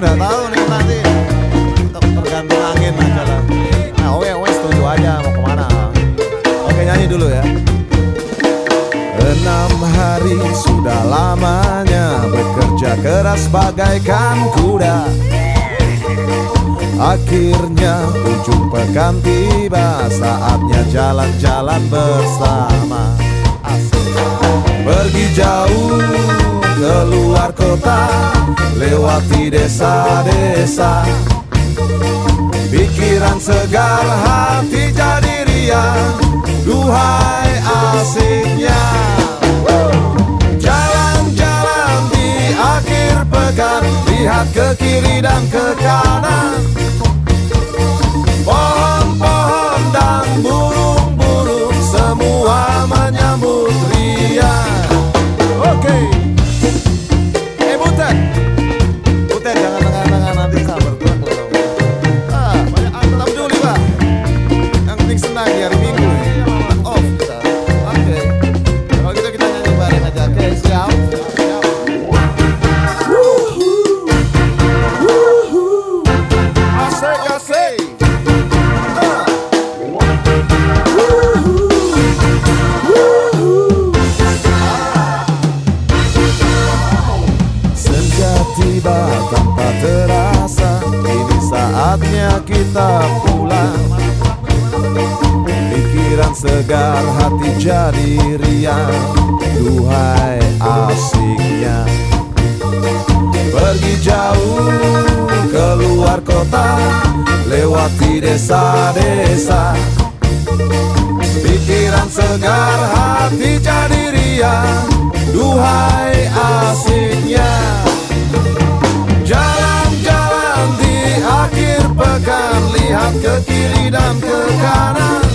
pada tahu nih nanti tergantung angin aja lah. Nah, oke, oke setuju aja mau ke mana. Oke nyanyi dulu ya. Enam hari sudah lamanya bekerja keras bagaikan kuda. Akhirnya ujung pekan tiba Saatnya jalan-jalan bersama. Pergi jauh keluar kota Lewati desa-desa. Pikiran segar hati jadi riang Duhai asiknya. Jalan-jalan di akhir pekan Lihat ke kiri dan ke kanan kita pulang. Pikiran segar hati jadi riang. Duhai asiknya. Pergi jauh keluar kota Lewati desa-desa. Pikiran segar hati jadi riang ke kiri dan ke kanan